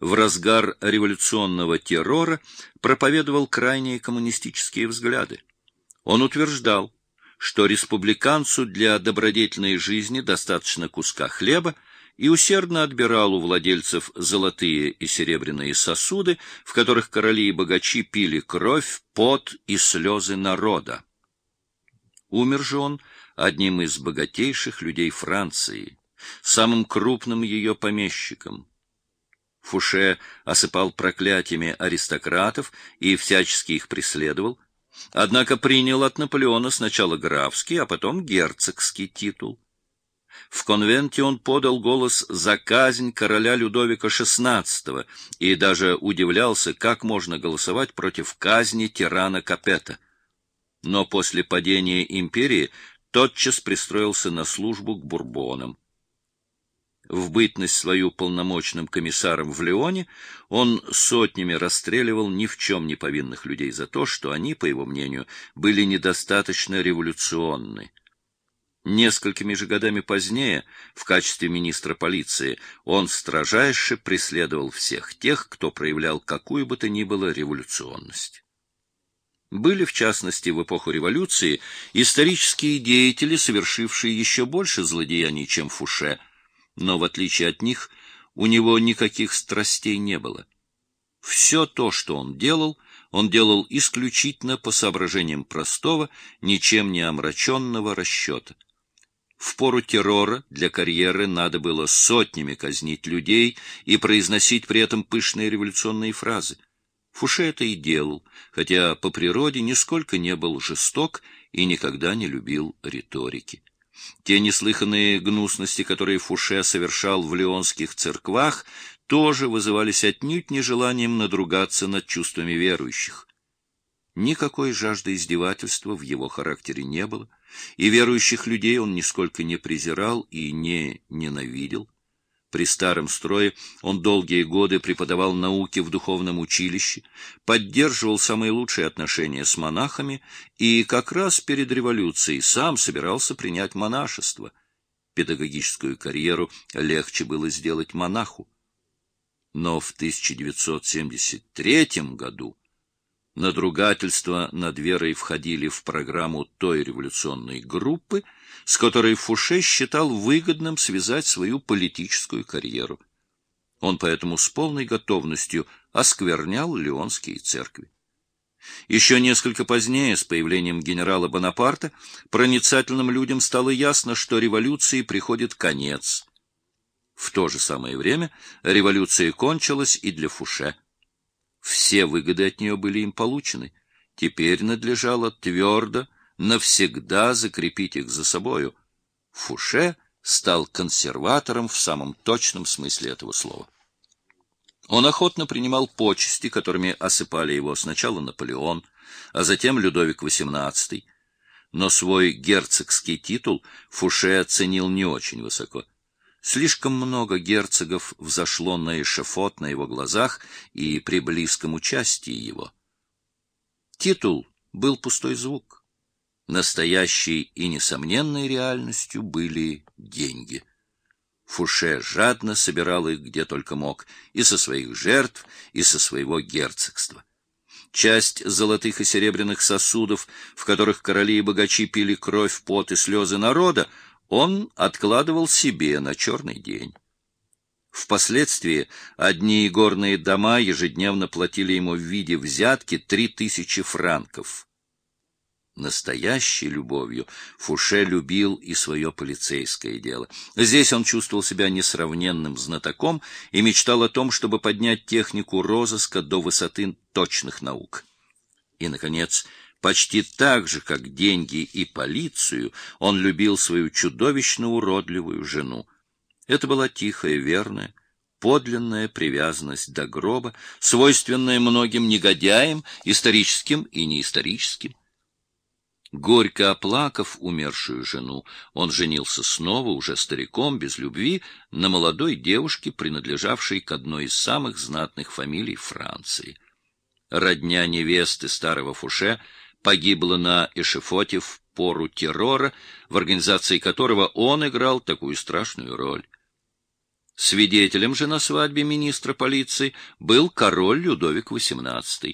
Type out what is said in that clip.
в разгар революционного террора проповедовал крайние коммунистические взгляды. Он утверждал, что республиканцу для добродетельной жизни достаточно куска хлеба, и усердно отбирал у владельцев золотые и серебряные сосуды, в которых короли и богачи пили кровь, пот и слезы народа. Умер же он одним из богатейших людей Франции, самым крупным ее помещиком. Фуше осыпал проклятиями аристократов и всячески их преследовал, однако принял от Наполеона сначала графский, а потом герцогский титул. В конвенте он подал голос за казнь короля Людовика XVI и даже удивлялся, как можно голосовать против казни тирана Капета. Но после падения империи тотчас пристроился на службу к бурбонам. В бытность свою полномочным комиссаром в Леоне он сотнями расстреливал ни в чем не повинных людей за то, что они, по его мнению, были недостаточно революционны. Несколькими же годами позднее, в качестве министра полиции, он строжайше преследовал всех тех, кто проявлял какую бы то ни было революционность. Были, в частности, в эпоху революции исторические деятели, совершившие еще больше злодеяний, чем Фуше, но, в отличие от них, у него никаких страстей не было. Все то, что он делал, он делал исключительно по соображениям простого, ничем не омраченного расчета. В пору террора для карьеры надо было сотнями казнить людей и произносить при этом пышные революционные фразы. Фуше это и делал, хотя по природе нисколько не был жесток и никогда не любил риторики. Те неслыханные гнусности, которые Фуше совершал в леонских церквах, тоже вызывались отнюдь нежеланием надругаться над чувствами верующих. Никакой жажды издевательства в его характере не было, и верующих людей он нисколько не презирал и не ненавидел. При старом строе он долгие годы преподавал науки в духовном училище, поддерживал самые лучшие отношения с монахами и как раз перед революцией сам собирался принять монашество. Педагогическую карьеру легче было сделать монаху. Но в 1973 году Надругательства над верой входили в программу той революционной группы, с которой Фуше считал выгодным связать свою политическую карьеру. Он поэтому с полной готовностью осквернял леонские церкви. Еще несколько позднее, с появлением генерала Бонапарта, проницательным людям стало ясно, что революции приходит конец. В то же самое время революция кончилась и для Фуше. Все выгоды от нее были им получены. Теперь надлежало твердо, навсегда закрепить их за собою. Фуше стал консерватором в самом точном смысле этого слова. Он охотно принимал почести, которыми осыпали его сначала Наполеон, а затем Людовик XVIII, но свой герцогский титул Фуше оценил не очень высоко. Слишком много герцогов взошло на эшафот на его глазах и при близком участии его. Титул был пустой звук. Настоящей и несомненной реальностью были деньги. Фуше жадно собирал их где только мог, и со своих жертв, и со своего герцогства. Часть золотых и серебряных сосудов, в которых короли и богачи пили кровь, пот и слезы народа, он откладывал себе на черный день. Впоследствии одни горные дома ежедневно платили ему в виде взятки три тысячи франков. Настоящей любовью Фуше любил и свое полицейское дело. Здесь он чувствовал себя несравненным знатоком и мечтал о том, чтобы поднять технику розыска до высоты точных наук. И, наконец, Почти так же, как деньги и полицию, он любил свою чудовищно уродливую жену. Это была тихая, верная, подлинная привязанность до гроба, свойственная многим негодяям, историческим и неисторическим. Горько оплакав умершую жену, он женился снова, уже стариком, без любви, на молодой девушке, принадлежавшей к одной из самых знатных фамилий Франции. Родня невесты старого Фуше — погибла на эшифоте в пору террора, в организации которого он играл такую страшную роль. Свидетелем же на свадьбе министра полиции был король Людовик XVIII.